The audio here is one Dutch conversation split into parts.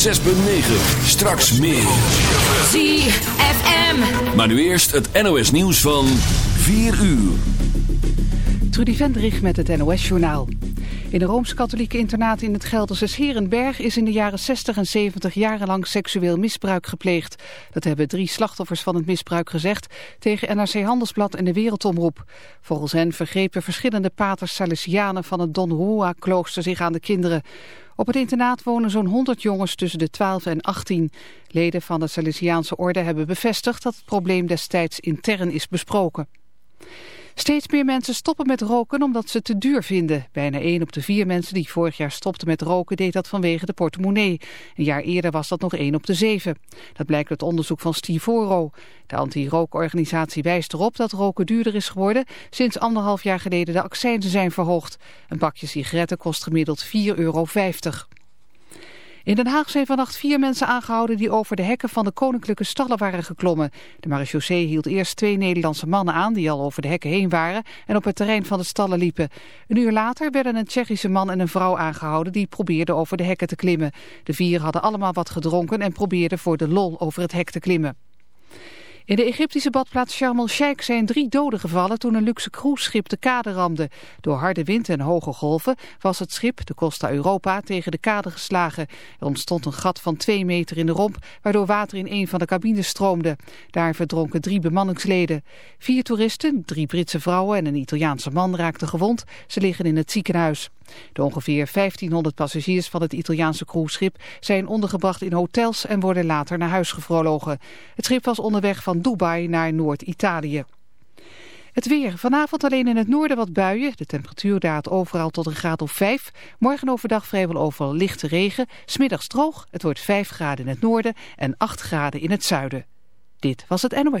106.9. Straks meer. ZFM. Maar nu eerst het NOS nieuws van 4 uur. Trudy Vendrich met het NOS-journaal. In de Rooms-Katholieke internaat in het Gelderse Scherenberg is in de jaren 60 en 70 jarenlang seksueel misbruik gepleegd. Dat hebben drie slachtoffers van het misbruik gezegd tegen NRC Handelsblad en de Wereldomroep. Volgens hen vergrepen verschillende paters Salesianen van het Don Juan klooster zich aan de kinderen. Op het internaat wonen zo'n 100 jongens tussen de 12 en 18. Leden van de Salesiaanse orde hebben bevestigd dat het probleem destijds intern is besproken. Steeds meer mensen stoppen met roken omdat ze het te duur vinden. Bijna 1 op de 4 mensen die vorig jaar stopten met roken deed dat vanwege de portemonnee. Een jaar eerder was dat nog 1 op de 7. Dat blijkt uit onderzoek van Stivoro. De anti-rookorganisatie wijst erop dat roken duurder is geworden sinds anderhalf jaar geleden de accijnzen zijn verhoogd. Een bakje sigaretten kost gemiddeld 4,50 euro. In Den Haag zijn vannacht vier mensen aangehouden die over de hekken van de koninklijke stallen waren geklommen. De marechaussee hield eerst twee Nederlandse mannen aan die al over de hekken heen waren en op het terrein van de stallen liepen. Een uur later werden een Tsjechische man en een vrouw aangehouden die probeerden over de hekken te klimmen. De vier hadden allemaal wat gedronken en probeerden voor de lol over het hek te klimmen. In de Egyptische badplaats Sharm el-Sheikh zijn drie doden gevallen toen een luxe cruiseschip de kade ramde. Door harde wind en hoge golven was het schip, de Costa Europa, tegen de kade geslagen. Er ontstond een gat van twee meter in de romp, waardoor water in een van de cabines stroomde. Daar verdronken drie bemanningsleden. Vier toeristen, drie Britse vrouwen en een Italiaanse man raakten gewond. Ze liggen in het ziekenhuis. De ongeveer 1500 passagiers van het Italiaanse cruiseschip zijn ondergebracht in hotels en worden later naar huis gevlogen. Het schip was onderweg van Dubai naar Noord-Italië. Het weer. Vanavond alleen in het noorden wat buien. De temperatuur daalt overal tot een graad of 5. Morgen overdag vrijwel overal lichte regen. Smiddags droog. Het wordt 5 graden in het noorden en 8 graden in het zuiden. Dit was het NOS.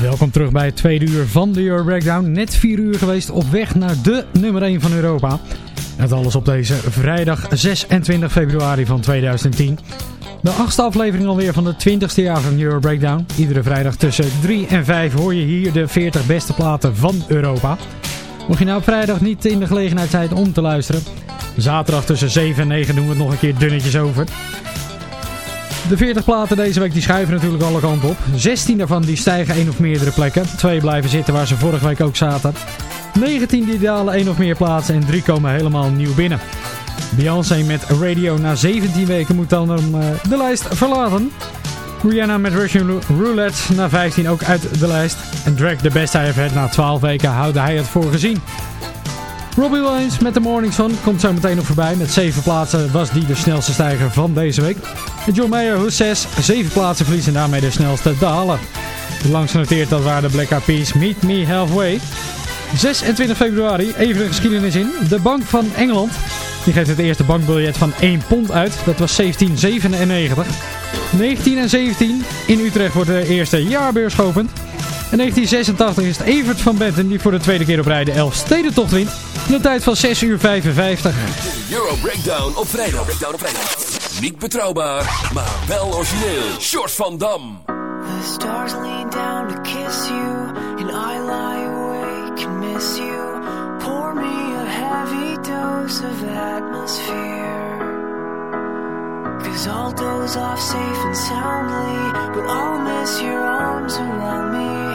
Welkom terug bij het tweede uur van de Euro Breakdown. Net vier uur geweest op weg naar de nummer 1 van Europa. Dat alles op deze vrijdag 26 februari van 2010. De achtste aflevering alweer van de 20ste jaar van Euro Breakdown. Iedere vrijdag tussen 3 en 5 hoor je hier de 40 beste platen van Europa. Mocht je nou vrijdag niet in de gelegenheid zijn om te luisteren. Zaterdag tussen 7 en 9 doen we het nog een keer dunnetjes over. De 40 platen deze week die schuiven natuurlijk alle kanten op. 16 daarvan die stijgen één of meerdere plekken. Twee blijven zitten waar ze vorige week ook zaten. 19 die dalen één of meer plaatsen en 3 komen helemaal nieuw binnen. Beyoncé met Radio na 17 weken moet dan um, de lijst verlaten. Rihanna met Russian Roulette na 15 ook uit de lijst. En Drake de best hij heeft na 12 weken houden hij het voor gezien. Robbie Williams met The Morning Sun komt zo meteen nog voorbij. Met 7 plaatsen was die de snelste stijger van deze week. John Mayer, hoe 6, 7 plaatsen verliest en daarmee de snelste daler. De langst genoteerd dat waren de Black Eyed Peas Meet Me Halfway. 26 februari, even de geschiedenis in. De Bank van Engeland die geeft het eerste bankbiljet van 1 pond uit. Dat was 1797. 19 en 17 in Utrecht wordt de eerste jaarbeurs geopend. In 1986 is het Evert van Benton die voor de tweede keer op rij de Elfstedentocht wint. In een tijd van 6 uur 55. De Euro Breakdown op vrijdag. Breakdown op vrijdag. Niet betrouwbaar, maar wel origineel. Short van Dam. The stars lean down to kiss you, and I lie awake and miss you. Pour me a heavy dose of atmosphere. Cause I'll doze off safe and soundly, but I'll miss your arms around me.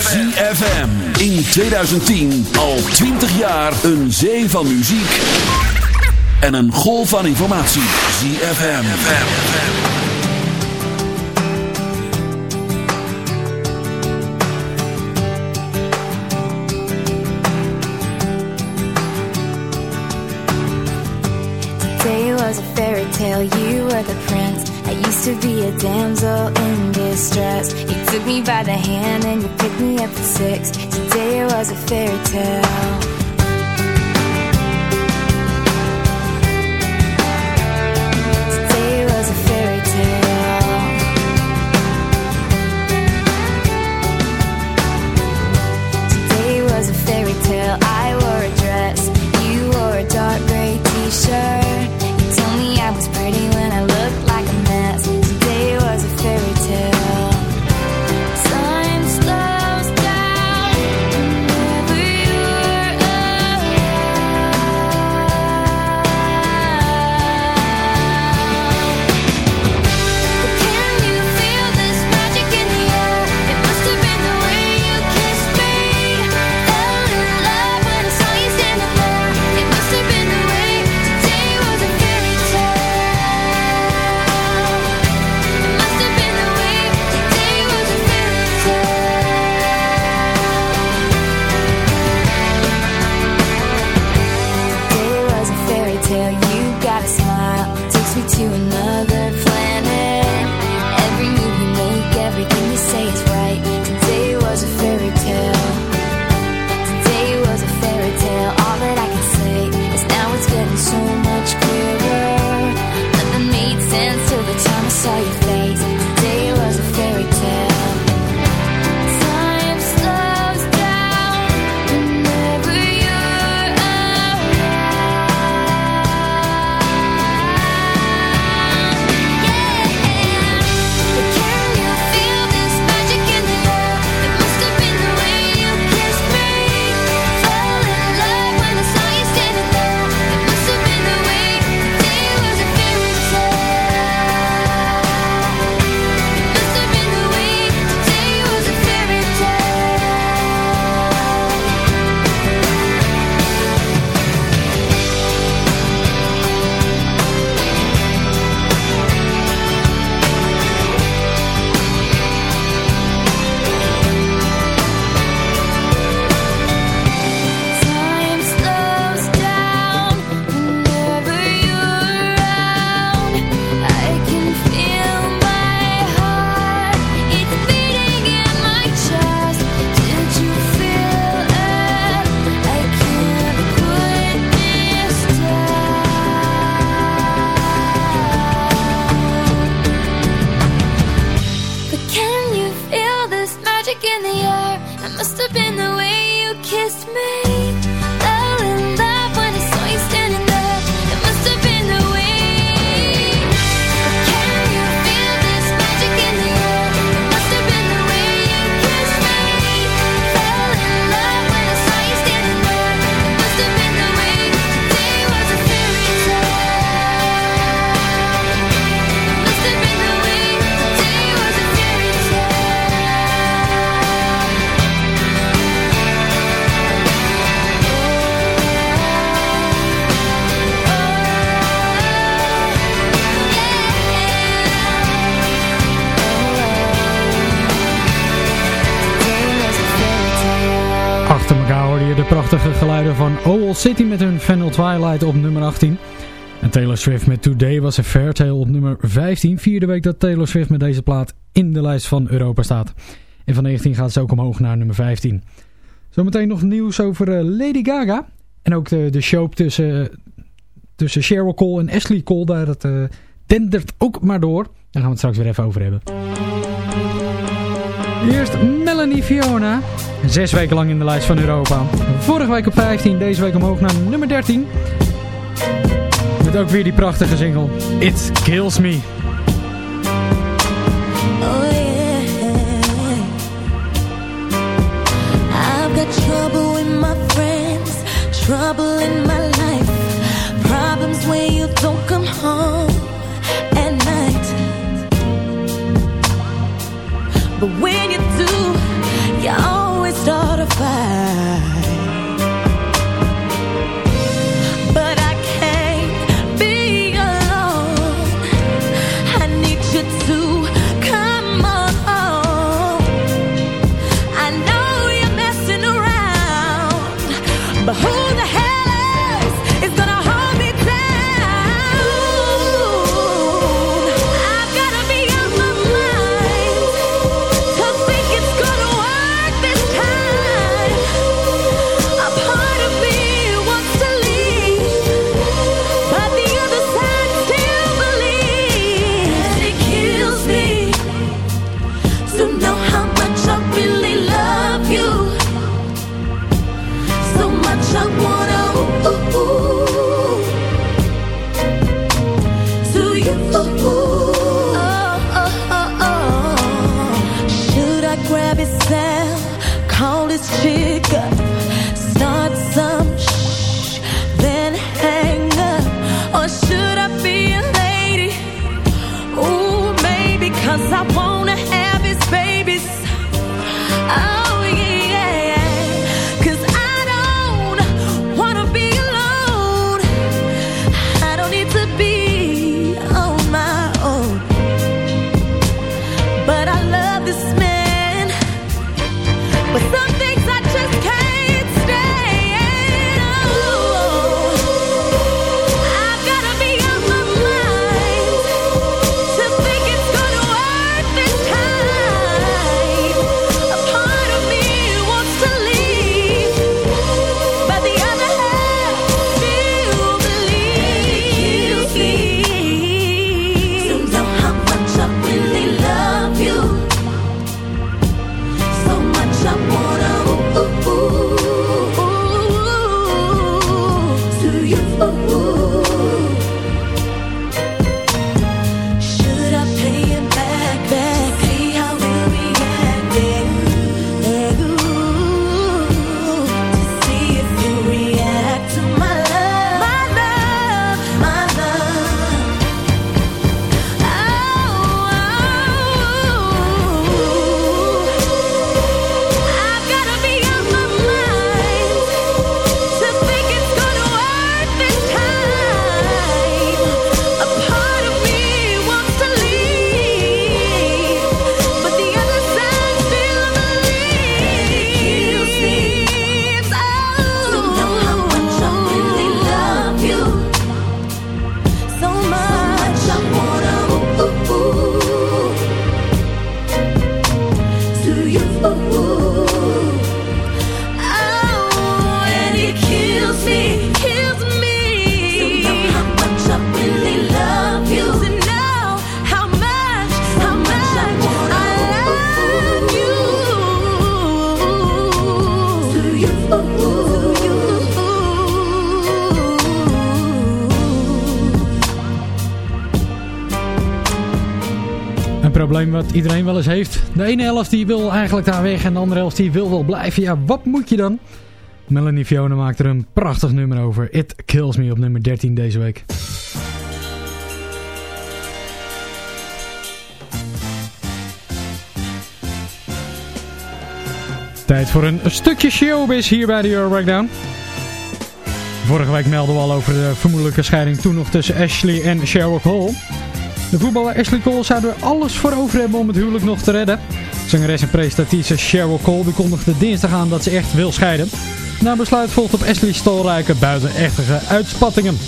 ZFM. In 2010 al 20 jaar een zee van muziek. En een golf van informatie. ZFM. Today was a fairy tale, you were the to be a damsel in distress. You took me by the hand and you picked me up at six. Today it was a fairy tale. Prachtige geluiden van Owl City met hun Vandal Twilight op nummer 18. En Taylor Swift met Today was a Fair Tale op nummer 15. Vierde week dat Taylor Swift met deze plaat in de lijst van Europa staat. En van 19 gaat ze ook omhoog naar nummer 15. Zometeen nog nieuws over eh, Lady Gaga. En ook de, de show tussen, tussen Cheryl Cole en Ashley Cole. Daar dat uh, dendert ook maar door. Daar gaan we het straks weer even over hebben. Eerst Melanie Fiona. Zes weken lang in de lijst van Europa. Vorige week op 15, deze week omhoog naar nummer 13. Met ook weer die prachtige single. It Kills Me. Oh yeah. Got trouble my friends. Trouble in my life. Problems when you don't come home But when you do, iedereen wel eens heeft. De ene helft die wil eigenlijk daar weg en de andere helft die wil wel blijven. Ja, wat moet je dan? Melanie Fiona maakt er een prachtig nummer over. It Kills Me op nummer 13 deze week. Tijd voor een stukje showbiz hier bij de Euro Breakdown. Vorige week melden we al over de vermoedelijke scheiding toen nog tussen Ashley en Cheryl Cole. De voetballer Ashley Cole zou er alles voor over hebben om het huwelijk nog te redden. Zangeres en presentatrice Cheryl Cole kondigde dinsdag aan dat ze echt wil scheiden. Na besluit volgt op Ashley stolrijke buitenechtige uitspattingen.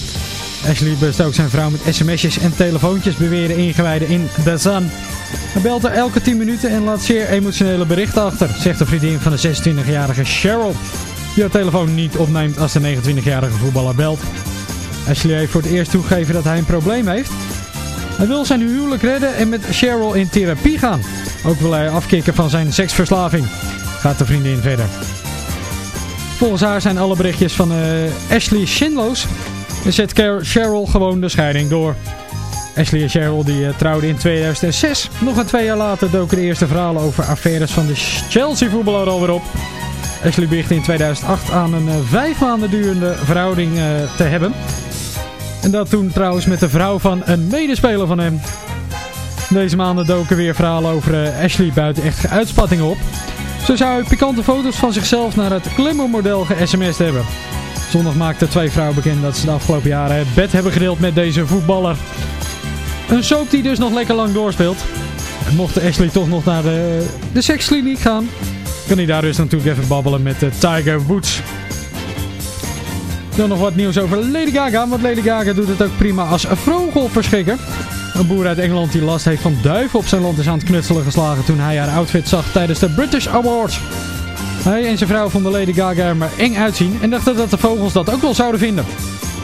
Ashley bestook zijn vrouw met sms'jes en telefoontjes beweren ingewijden in The. Hij belt er elke 10 minuten en laat zeer emotionele berichten achter, zegt de vriendin van de 26-jarige Cheryl. Die haar telefoon niet opneemt als de 29-jarige voetballer belt. Ashley heeft voor het eerst toegegeven dat hij een probleem heeft. Hij wil zijn huwelijk redden en met Cheryl in therapie gaan. Ook wil hij afkicken van zijn seksverslaving. Gaat de vriendin verder. Volgens haar zijn alle berichtjes van uh, Ashley zinloos. En zet Cheryl gewoon de scheiding door. Ashley en Cheryl die uh, trouwden in 2006. Nog een twee jaar later doken de eerste verhalen over affaires van de Chelsea voetballer alweer op. Ashley berichtte in 2008 aan een uh, vijf maanden durende verhouding te hebben. En dat toen trouwens met de vrouw van een medespeler van hem. Deze maanden doken weer verhalen over Ashley buiten echte uitspattingen op. Zo zou pikante foto's van zichzelf naar het Klimmo-model ge-sms'd hebben. Zondag maakten twee vrouwen bekend dat ze de afgelopen jaren het bed hebben gedeeld met deze voetballer. Een soap die dus nog lekker lang doorspeelt. En mocht Ashley toch nog naar de, de sekskliniek gaan, kan hij daar dus natuurlijk even babbelen met de Tiger Woods. Dan nog wat nieuws over Lady Gaga, want Lady Gaga doet het ook prima als vogelverschrikker. Een boer uit Engeland die last heeft van duiven op zijn land is aan het knutselen geslagen toen hij haar outfit zag tijdens de British Awards. Hij en zijn vrouw vonden Lady Gaga er maar eng uitzien en dachten dat de vogels dat ook wel zouden vinden.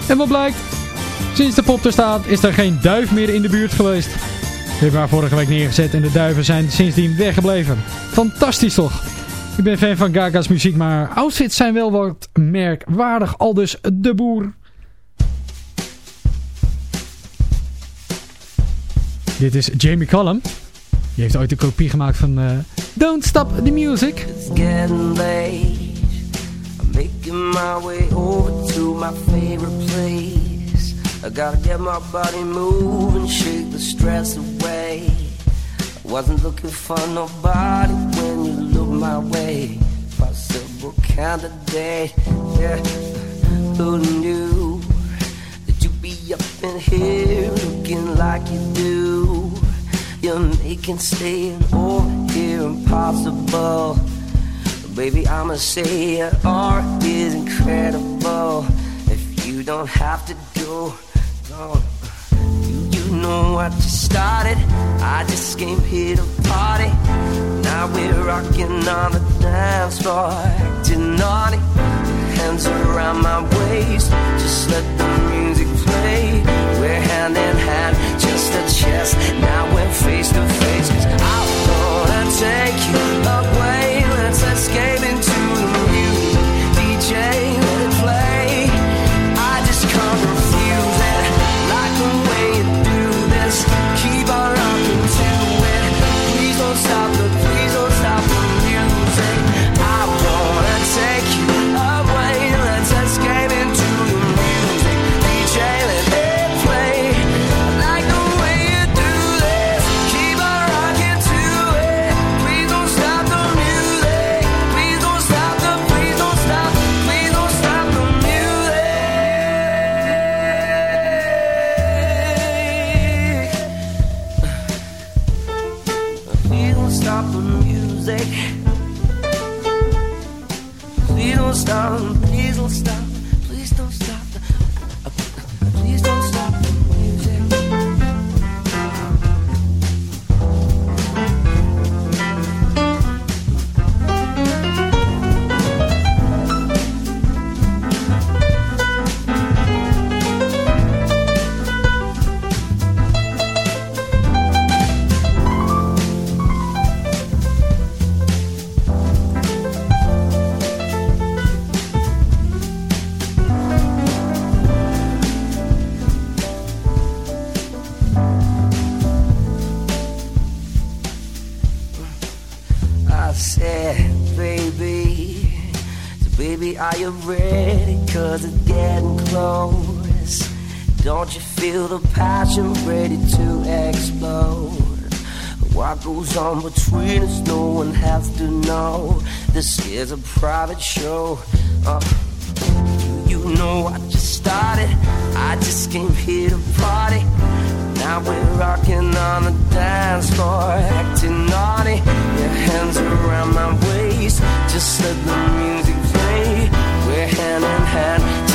En wat blijkt? Sinds de pop er staat is er geen duif meer in de buurt geweest. Hebben haar vorige week neergezet en de duiven zijn sindsdien weggebleven. Fantastisch toch? Ik ben fan van Gaga's muziek, maar outfits zijn wel wat merkwaardig, al dus de boer. Dit is Jamie Cullum. Die heeft ooit een kopie gemaakt van uh, Don't Stop the Music. It's getting late. I'm making my way over to my favorite place. I gotta get my body moving, shake the stress away. I wasn't looking for nobody when you my way. Possible candidate, yeah. Who knew that you'd be up in here looking like you do? You're making staying over here impossible. Baby, I'ma say your art is incredible. If you don't have to go, go. You, you know what you started. I just came here to party. We're rocking on the dance floor, acting naughty. Hands around my waist, just let the music play. We're hand in hand, just a chest. Now we're face to face. Cause I wanna take you away. Let's escape on between us, no one has to know. This is a private show. Uh, you know, I just started. I just came here to party. Now we're rocking on the dance floor, acting naughty. Your hands around my waist, just let the music play. We're hand in hand.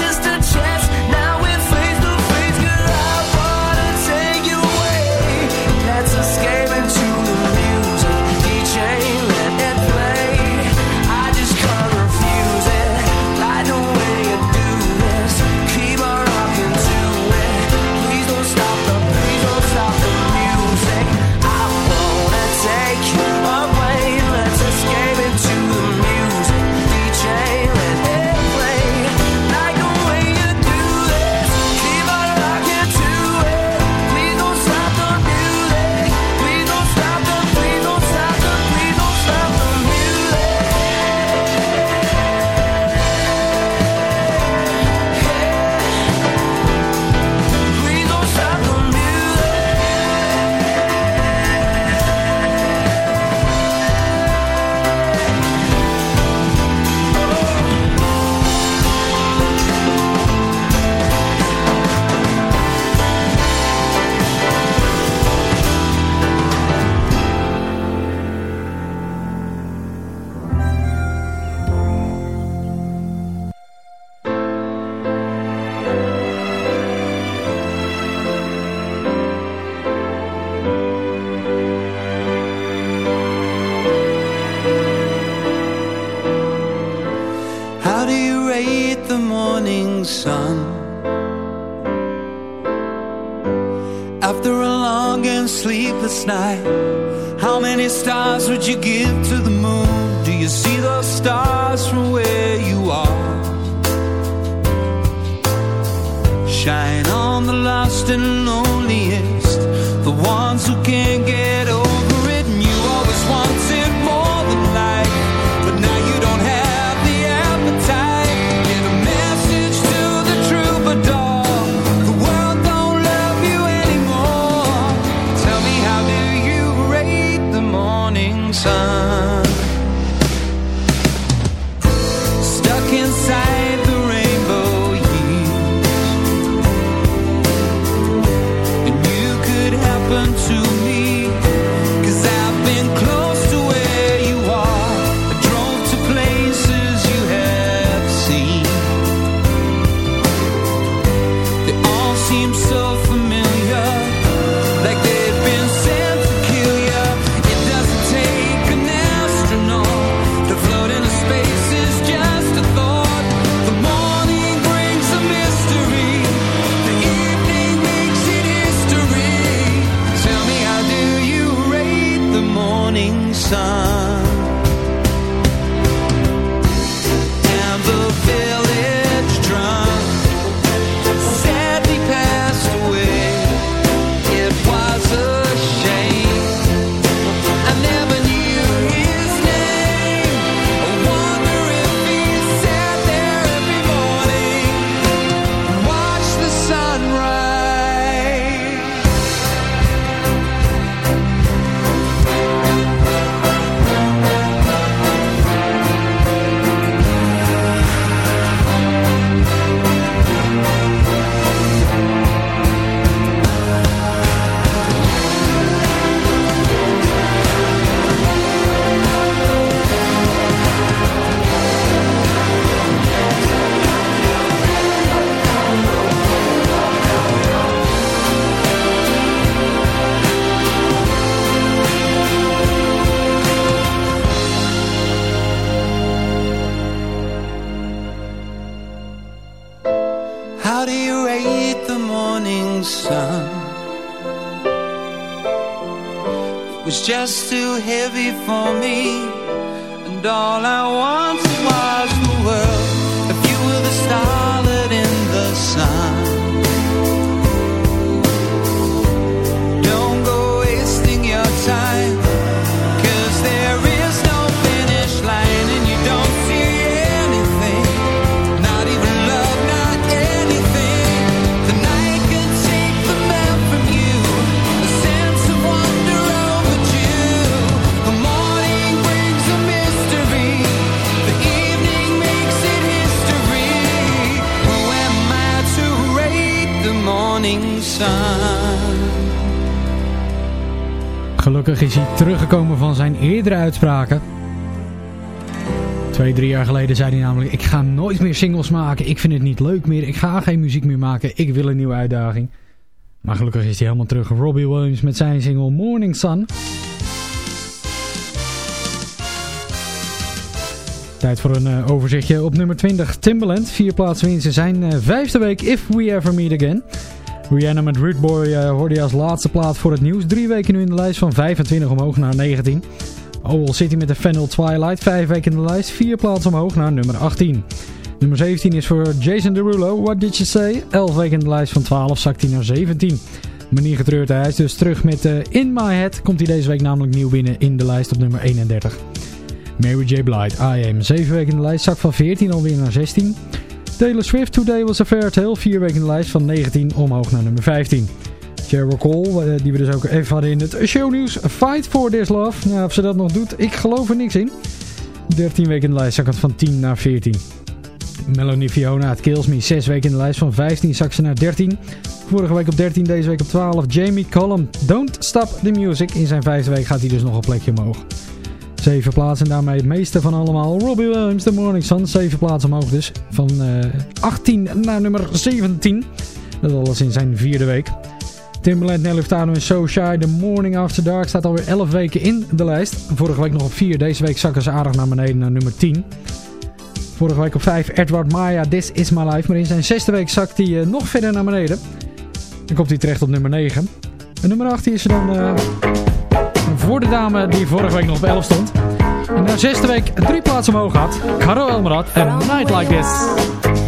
Gelukkig is hij teruggekomen van zijn eerdere uitspraken. Twee, drie jaar geleden zei hij namelijk... Ik ga nooit meer singles maken. Ik vind het niet leuk meer. Ik ga geen muziek meer maken. Ik wil een nieuwe uitdaging. Maar gelukkig is hij helemaal terug. Robbie Williams met zijn single Morning Sun. Tijd voor een uh, overzichtje op nummer 20. Timbaland, vier plaatsen winsten zijn uh, vijfde week If We Ever Meet Again. Rihanna met Boy uh, hoorde je als laatste plaat voor het nieuws. Drie weken nu in de lijst van 25 omhoog naar 19. Owl City met de Fennel Twilight, vijf weken in de lijst. Vier plaatsen omhoog naar nummer 18. Nummer 17 is voor Jason Derulo, What Did You Say? 11 weken in de lijst van 12 zakt hij naar 17. Manier getreurd, hij is dus terug met uh, In My Head. Komt hij deze week namelijk nieuw binnen in de lijst op nummer 31. Mary J. Blige, I Am. 7 weken in de lijst, zak van 14 alweer naar 16. Taylor Swift, Today Was a Fair Tale. 4 weken in de lijst van 19 omhoog naar nummer 15. Cheryl Cole, die we dus ook even hadden in het shownieuws. Fight for This Love. Nou, of ze dat nog doet, ik geloof er niks in. 13 weken in de lijst, zak het van 10 naar 14. Melanie Fiona, het Kills Me. 6 weken in de lijst van 15 zak ze naar 13. Vorige week op 13, deze week op 12. Jamie Cullum, Don't Stop the Music. In zijn vijfde week gaat hij dus nog een plekje omhoog. Zeven plaatsen en daarmee het meeste van allemaal. Robbie Williams, The Morning Sun. Zeven plaatsen omhoog dus. Van uh, 18 naar nummer 17. Dat alles in zijn vierde week. Timbaland, Nelly Furtado en So Shy. The Morning After Dark staat alweer 11 weken in de lijst. Vorige week nog op 4. Deze week zakken ze aardig naar beneden naar nummer 10. Vorige week op 5 Edward Maya, This Is My Life. Maar in zijn zesde week zakt hij uh, nog verder naar beneden. Dan komt hij terecht op nummer 9. En nummer 18 is er dan uh, voor de dame die vorige week nog op 11 stond. En na zesde week drie plaatsen omhoog had. Caro Elmerad en Night Like This.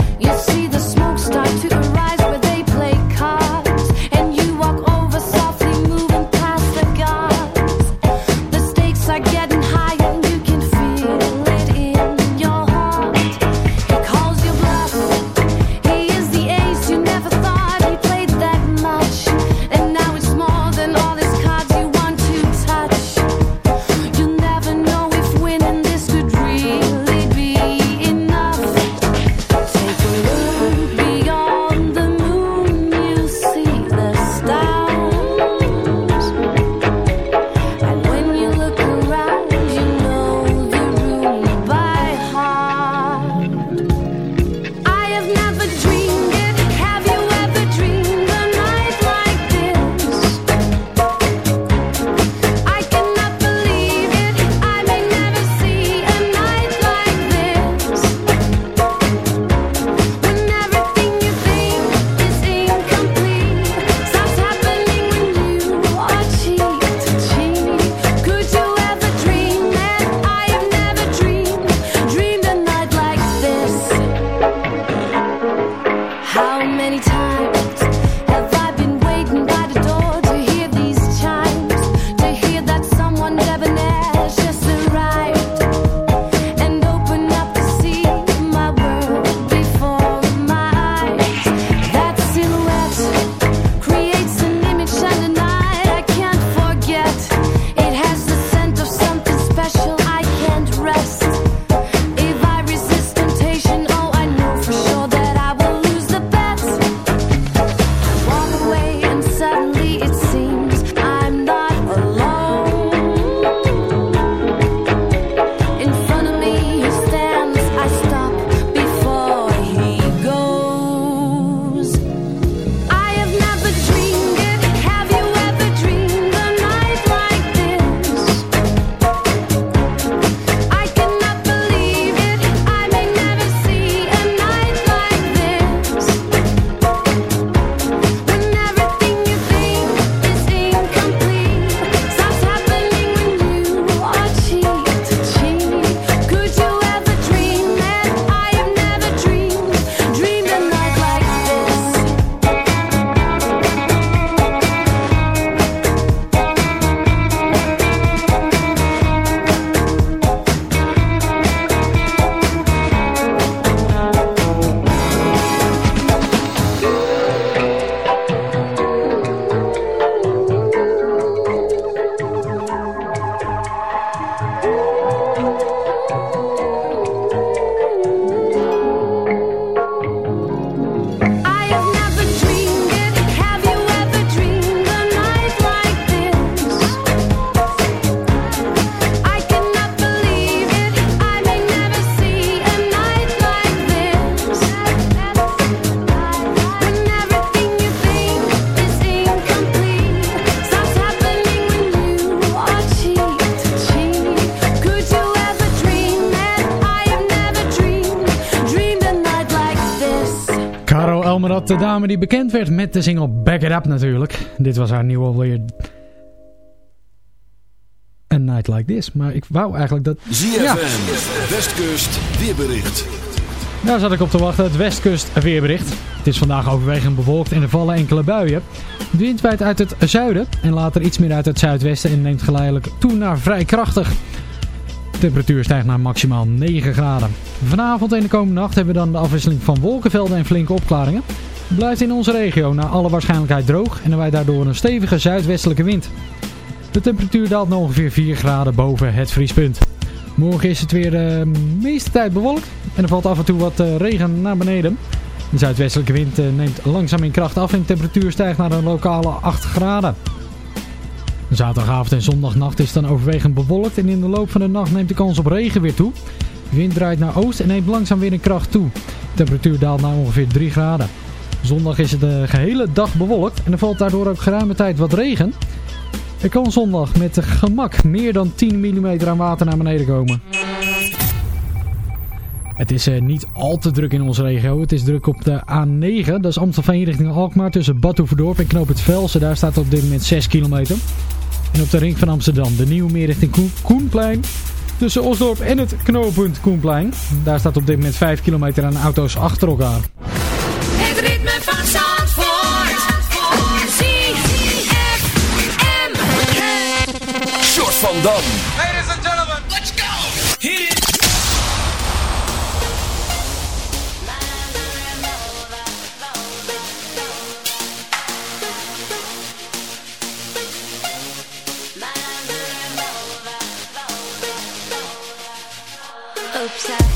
Dat de dame die bekend werd met de single Back It Up natuurlijk. Dit was haar nieuwe alweer... A Night Like This. Maar ik wou eigenlijk dat... ZFM, ja. Westkust, weerbericht. Daar zat ik op te wachten, het Westkust weerbericht. Het is vandaag overwegend bewolkt en er vallen enkele buien. De wind waait uit het zuiden en later iets meer uit het zuidwesten en neemt geleidelijk toe naar vrij krachtig. Temperatuur stijgt naar maximaal 9 graden. Vanavond en de komende nacht hebben we dan de afwisseling van wolkenvelden en flinke opklaringen. Het blijft in onze regio naar alle waarschijnlijkheid droog en waait daardoor een stevige zuidwestelijke wind. De temperatuur daalt naar ongeveer 4 graden boven het vriespunt. Morgen is het weer de meeste tijd bewolkt en er valt af en toe wat eh, regen naar beneden. De zuidwestelijke wind eh, neemt langzaam in kracht af en de temperatuur stijgt naar een lokale 8 graden. Zaterdagavond en zondagnacht is dan overwegend bewolkt en in de loop van de nacht neemt de kans op regen weer toe. Wind draait naar oost en neemt langzaam weer in kracht toe. De temperatuur daalt naar ongeveer 3 graden. Zondag is het de gehele dag bewolkt en er valt daardoor ook geruime tijd wat regen. Er kan zondag met gemak meer dan 10 mm aan water naar beneden komen. Het is uh, niet al te druk in onze regio. Het is druk op de A9. Dat is Amstelveen richting Alkmaar tussen Badhoevedorp en Knoop het Velsen. Daar staat op dit moment 6 kilometer. En op de ring van Amsterdam de Nieuwe Meer richting Koen Koenplein. Tussen Osdorp en het knooppunt Koenplein. Daar staat op dit moment 5 kilometer aan auto's achter elkaar. Het ritme van Zandvoort. ZFM. Short van Dam. upside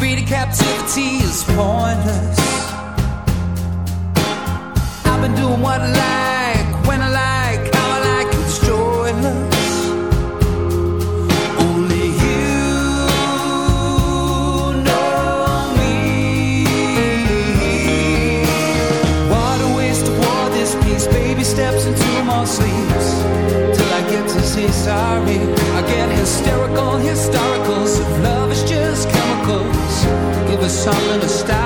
be to captivity is pointless. I've been doing what I like, when I like, how I like, it's joyless. Only you know me. What a waste of war, this piece. Baby steps into my sleeves. Till I get to say sorry, I get hysterical, historical there's something to stop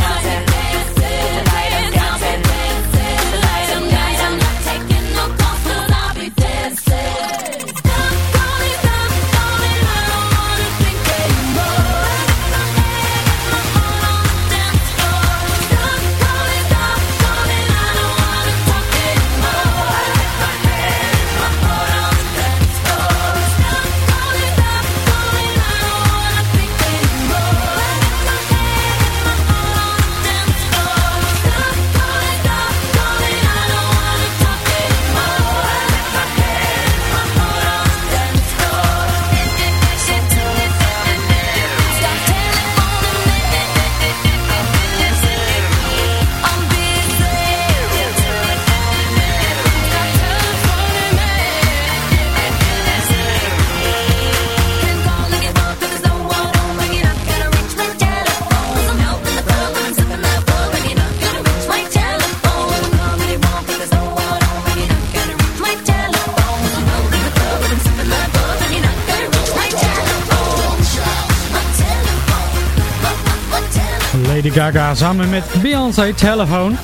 Gaga samen met Beyoncé Telephone.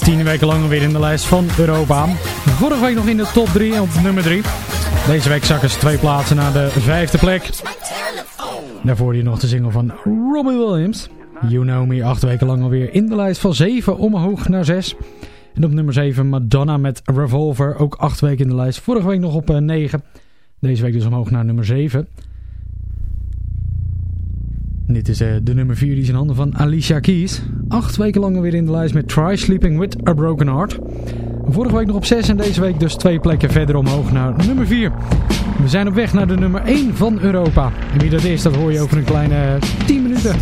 Tien weken lang alweer in de lijst van Europa. Vorige week nog in de top 3 op nummer 3. Deze week zakken ze twee plaatsen naar de vijfde plek. Daarvoor die nog de single van Robbie Williams. You Know Me, acht weken lang alweer in de lijst van 7 omhoog naar 6. En op nummer 7 Madonna met Revolver, ook acht weken in de lijst. Vorige week nog op eh, 9. Deze week dus omhoog naar nummer 7. Dit is eh, de nummer 4, die is in handen van Alicia Keys. Acht weken lang alweer in de lijst met Try Sleeping With A Broken Heart. Vorige week nog op 6 en deze week dus twee plekken verder omhoog naar nummer 4. We zijn op weg naar de nummer 1 van Europa. En wie dat is, dat hoor je over een kleine 10 minuten.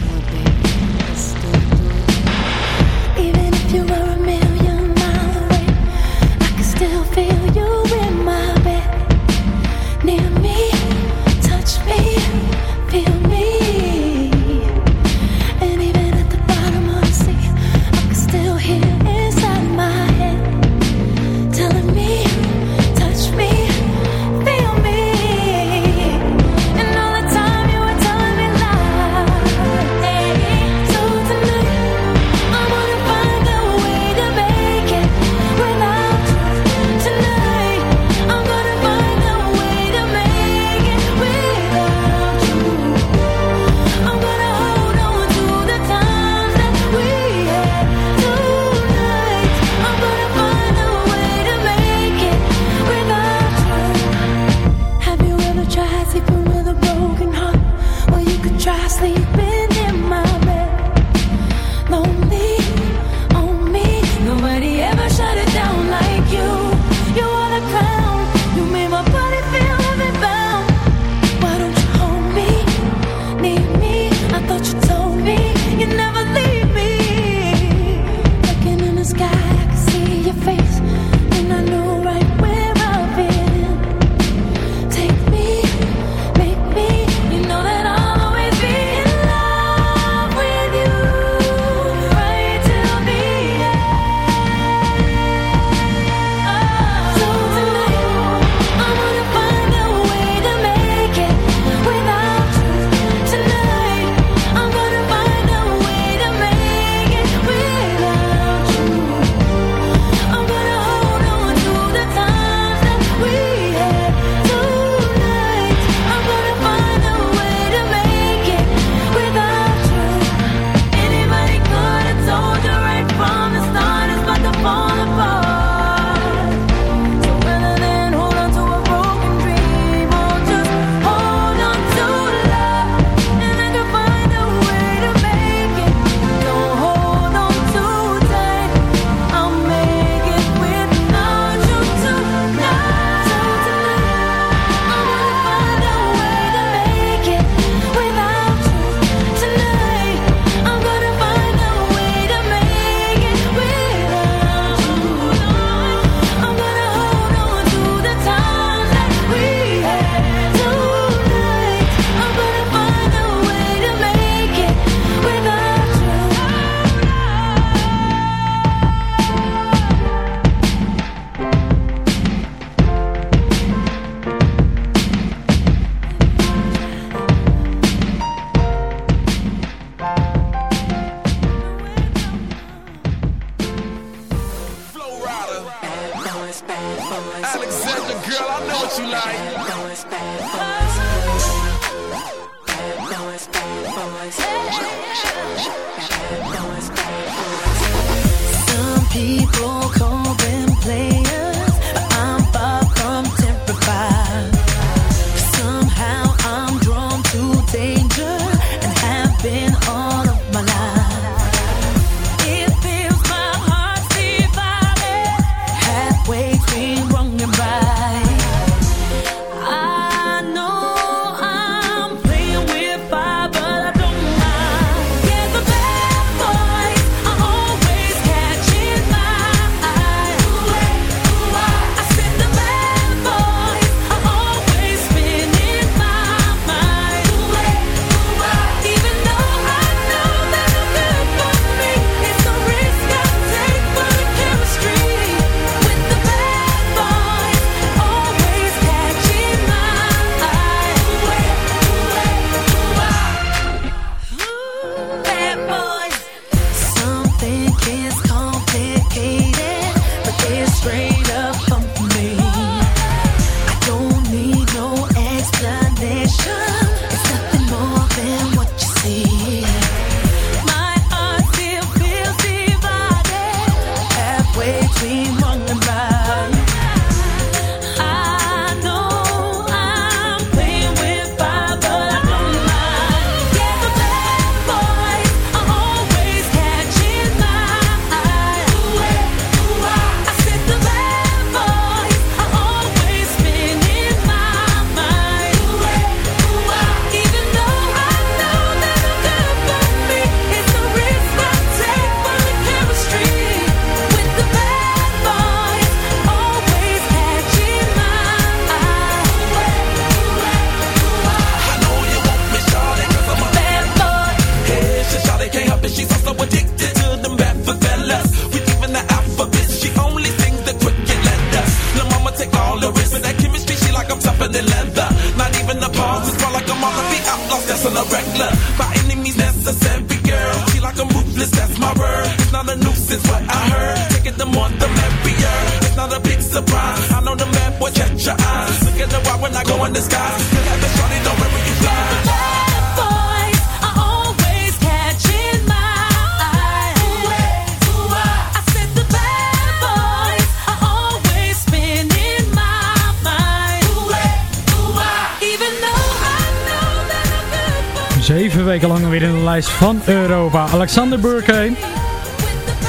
van Europa. Alexander Burke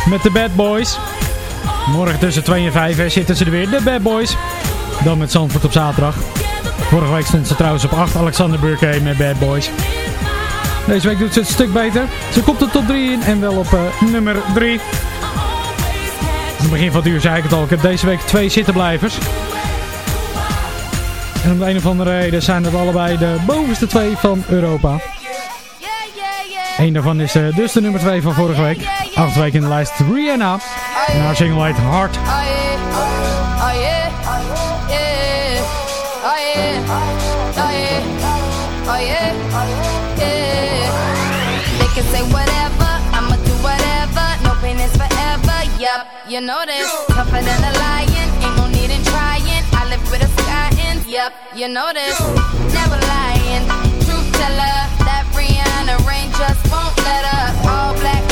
met de Bad Boys. Morgen tussen 2 en 5 zitten ze er weer, de Bad Boys. Dan met Zandvoort op zaterdag. Vorige week stond ze trouwens op 8, Alexander Burke met Bad Boys. Deze week doet ze het een stuk beter. Ze komt de top 3 in en wel op eh, nummer 3. Aan het begin van het uur zei ik het al, ik heb deze week twee zittenblijvers. En om de een of andere reden zijn het allebei de bovenste twee van Europa. Eén daarvan is uh, dus de nummer 2 van vorige week. Acht weken in de lijst Rihanna. En haar single heet forever. Yep, you know this. Tougher than a lion, ain't no need in trying. I live with a sky end. Yep, you know this. Never lying, truth teller. rain just won't let up. All black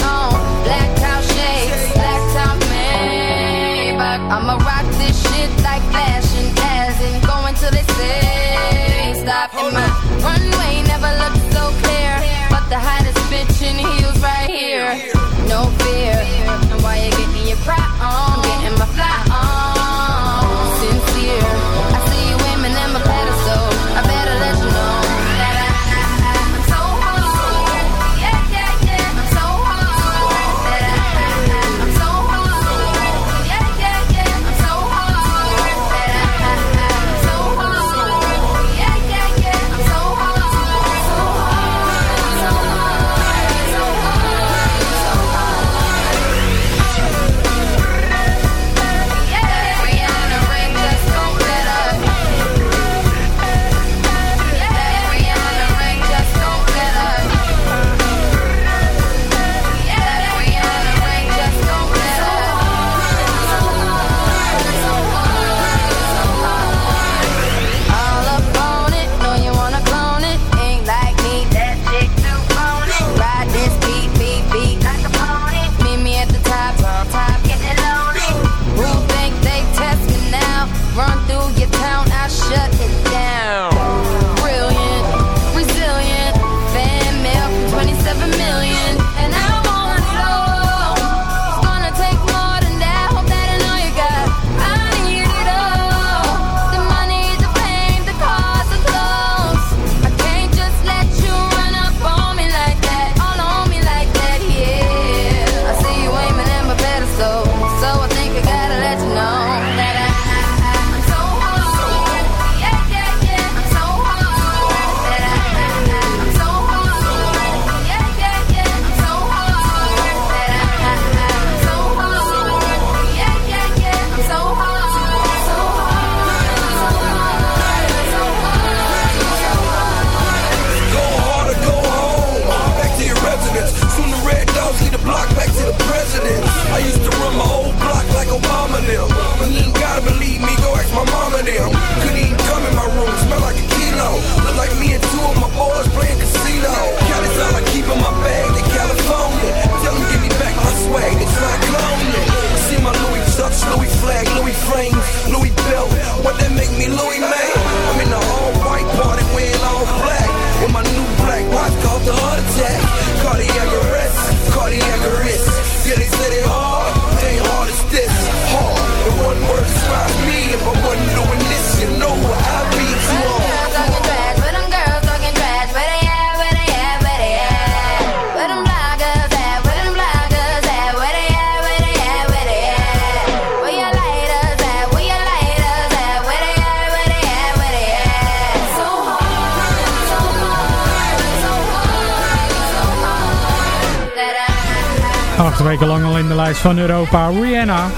Europa, Rihanna.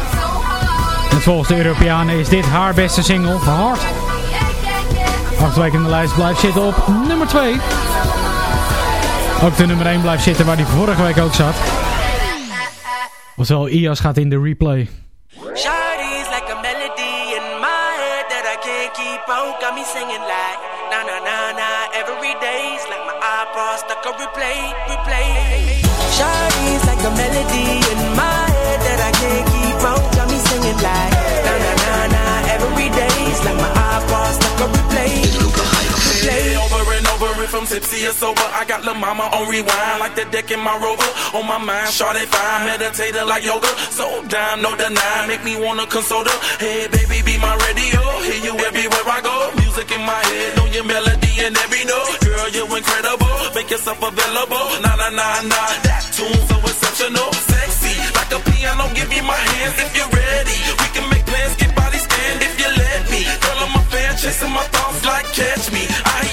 En volgens de Europeanen is dit haar beste single, The Hard. Acht weken in de lijst blijft zitten op nummer 2. Ook de nummer 1 blijft zitten waar die vorige week ook zat. Ofwel, IAS gaat in de replay. got me singing like na na na every day's like my iPod stuck on replay, replay. Shawty tipsy or sober, I got La Mama on rewind, like the deck in my rover. On my mind, Shawty fine, meditator like yoga. So down, no deny, make me wanna console her. Hey, baby, be my radio, hear you everywhere I go. Music in my head, know your melody and every note. Girl, you incredible, make yourself available. Nah, nah, nah, nah, that tune so exceptional, sexy, like a piano. Give me my hands if you're ready. We can make plans, get body stand if you let me. Girl, I'm a fan, chasing my thoughts like catch me. I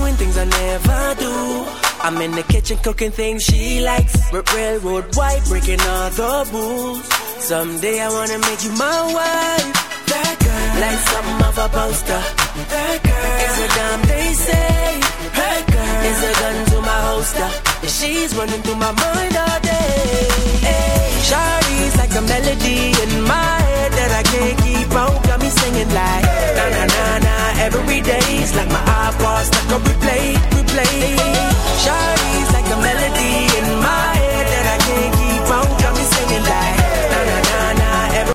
Doing things I never do. I'm in the kitchen cooking things she likes. Railroad white, breaking all the rules. Someday I wanna make you my wife. That girl, like something of a poster. That girl is a damn they say. That it's a gun to my holster. She's running through my mind all day. Hey, Shawty's like a melody in my head that I can't keep out. Got me singing like na na na na. It's like my eyeballs stuck on replay, replay. Shawty's like a melody in my head that I can't keep out. Got me